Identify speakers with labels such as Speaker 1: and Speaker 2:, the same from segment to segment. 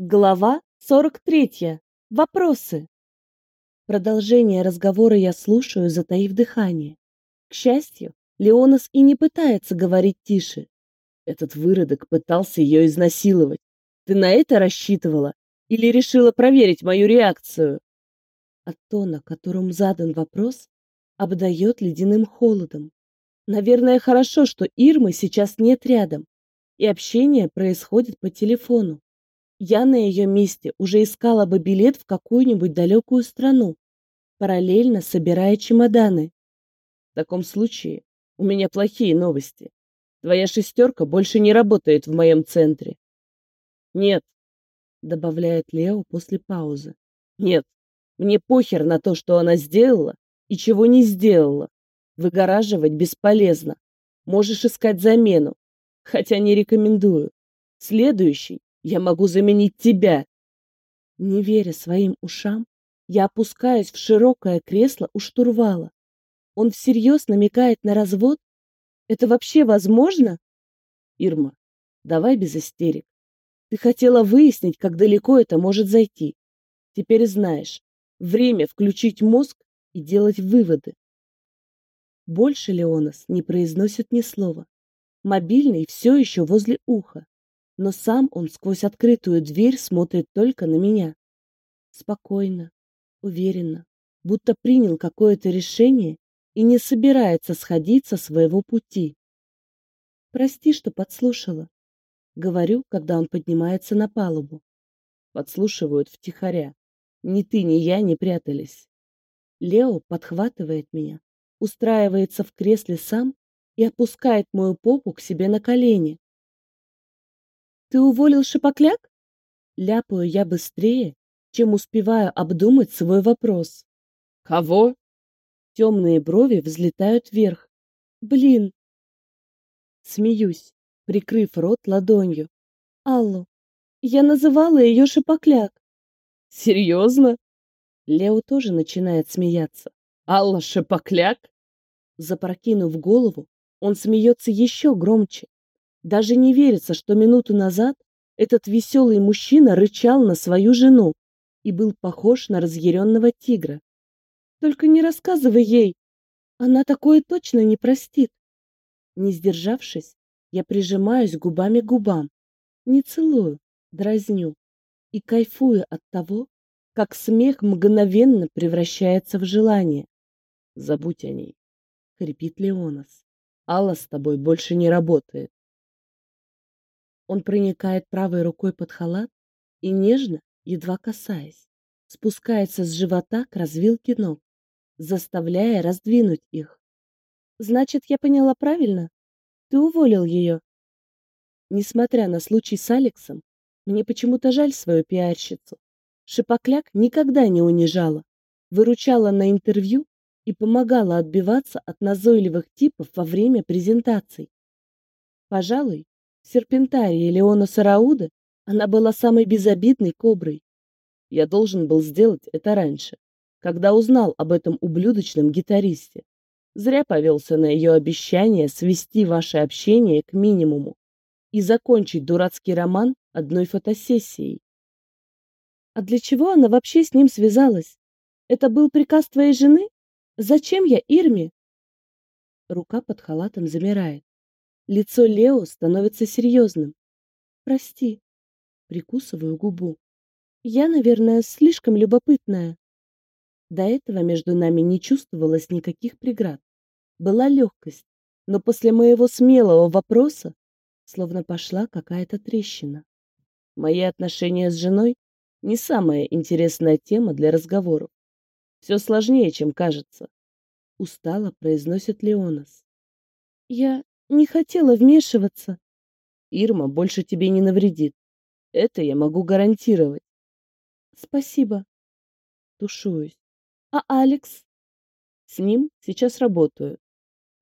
Speaker 1: Глава 43. Вопросы. Продолжение разговора я слушаю, затаив дыхание. К счастью, Леонас и не пытается говорить тише. Этот выродок пытался ее изнасиловать. Ты на это рассчитывала? Или решила проверить мою реакцию? От тона, которым задан вопрос, обдает ледяным холодом. Наверное, хорошо, что Ирмы сейчас нет рядом, и общение происходит по телефону. Я на ее месте уже искала бы билет в какую-нибудь далекую страну, параллельно собирая чемоданы. В таком случае у меня плохие новости. Твоя шестерка больше не работает в моем центре. Нет, добавляет Лео после паузы. Нет, мне похер на то, что она сделала и чего не сделала. Выгораживать бесполезно. Можешь искать замену, хотя не рекомендую. Следующий я могу заменить тебя. Не веря своим ушам, я опускаюсь в широкое кресло у штурвала. Он всерьез намекает на развод? Это вообще возможно? Ирма, давай без истерик. Ты хотела выяснить, как далеко это может зайти. Теперь знаешь, время включить мозг и делать выводы. Больше Леонас не произносит ни слова. Мобильный все еще возле уха но сам он сквозь открытую дверь смотрит только на меня. Спокойно, уверенно, будто принял какое-то решение и не собирается сходить со своего пути. Прости, что подслушала, говорю, когда он поднимается на палубу. Подслушивают втихаря. Ни ты, ни я не прятались. Лео подхватывает меня, устраивается в кресле сам и опускает мою попу к себе на колени. Ты уволил Шипокляк? Ляпаю я быстрее, чем успеваю обдумать свой вопрос.
Speaker 2: Кого?
Speaker 1: Темные брови взлетают вверх. Блин. Смеюсь, прикрыв рот ладонью. Аллу. Я называла ее Шипокляк.
Speaker 2: Серьезно?
Speaker 1: Лео тоже начинает смеяться.
Speaker 2: Алла Шипокляк?
Speaker 1: Запрокинув голову, он смеется еще громче. Даже не верится, что минуту назад этот веселый мужчина рычал на свою жену и был похож на разъяренного тигра. Только не рассказывай ей, она такое точно не простит. Не сдержавшись, я прижимаюсь губами к губам, не целую, дразню и кайфую от того, как смех мгновенно превращается в желание.
Speaker 2: Забудь о ней, хрипит Леонас. Алла с тобой больше не работает.
Speaker 1: Он проникает правой рукой под халат и нежно, едва касаясь, спускается с живота к развилке ног, заставляя раздвинуть их. Значит, я поняла правильно? Ты уволил ее. Несмотря на случай с Алексом, мне почему-то жаль свою пиарщицу. Шипокляк никогда не унижала, выручала на интервью и помогала отбиваться от назойливых типов во время презентаций. Пожалуй, серпентарии Леона Сарауда она была самой безобидной коброй. Я должен был сделать это раньше, когда узнал об этом ублюдочном гитаристе. Зря повелся на ее обещание свести ваше общение к минимуму и закончить дурацкий роман одной фотосессией. А для чего она вообще с ним связалась? Это был приказ твоей жены? Зачем я Ирме? Рука под халатом замирает. Лицо Лео становится серьезным. Прости. Прикусываю губу. Я, наверное, слишком любопытная. До этого между нами не чувствовалось никаких преград. Была легкость, но после моего смелого вопроса словно пошла какая-то трещина. Мои отношения с женой не самая интересная тема для разговоров. Все сложнее, чем кажется. Устало произносит Леонас. Я не хотела вмешиваться. Ирма больше тебе не навредит. Это я могу гарантировать. Спасибо. Тушуюсь. А Алекс? С ним сейчас работаю.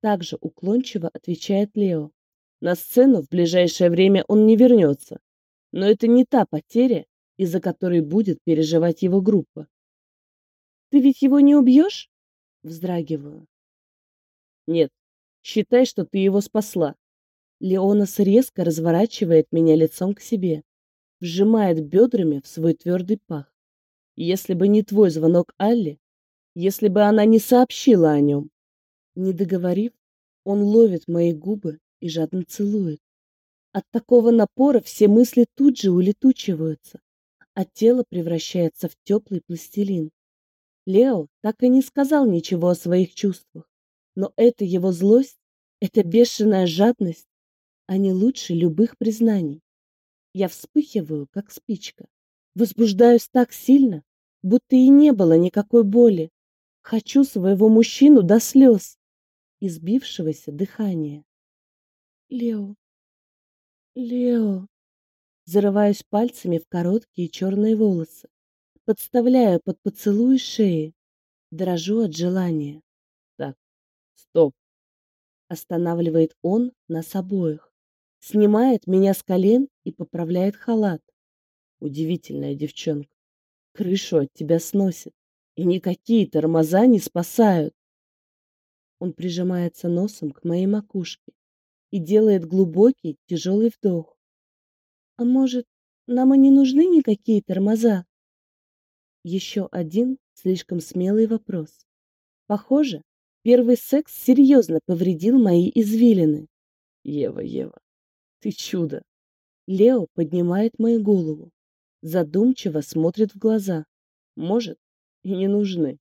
Speaker 1: Также уклончиво отвечает Лео. На сцену в ближайшее время он не вернется. Но это не та потеря, из-за которой будет переживать его группа. Ты ведь его не убьешь? Вздрагиваю. Нет, Считай, что ты его спасла. Леонас резко разворачивает меня лицом к себе. вжимает бедрами в свой твердый пах. Если бы не твой звонок Алле, если бы она не сообщила о нем. Не договорив, он ловит мои губы и жадно целует. От такого напора все мысли тут же улетучиваются, а тело превращается в теплый пластилин. Лео так и не сказал ничего о своих чувствах, но это его злость, эта бешеная жадность, они лучше любых признаний. Я вспыхиваю, как спичка, возбуждаюсь так сильно, будто и не было никакой боли. Хочу своего мужчину до слез, избившегося дыхания. Лео, Лео. Зарываюсь пальцами в короткие черные волосы, подставляю под поцелуй шеи, дрожу от желания.
Speaker 2: Стоп.
Speaker 1: Останавливает он нас обоих, снимает меня с колен и поправляет халат.
Speaker 2: Удивительная девчонка. Крышу от тебя сносит, и никакие тормоза не спасают.
Speaker 1: Он прижимается носом к моей макушке, и делает глубокий, тяжелый вдох. А может, нам и не нужны никакие тормоза? Еще один слишком смелый вопрос. Похоже, первый секс серьезно повредил мои извилины.
Speaker 2: Ева, Ева, ты чудо.
Speaker 1: Лео поднимает мою голову, задумчиво смотрит в глаза.
Speaker 2: Может, и не нужны.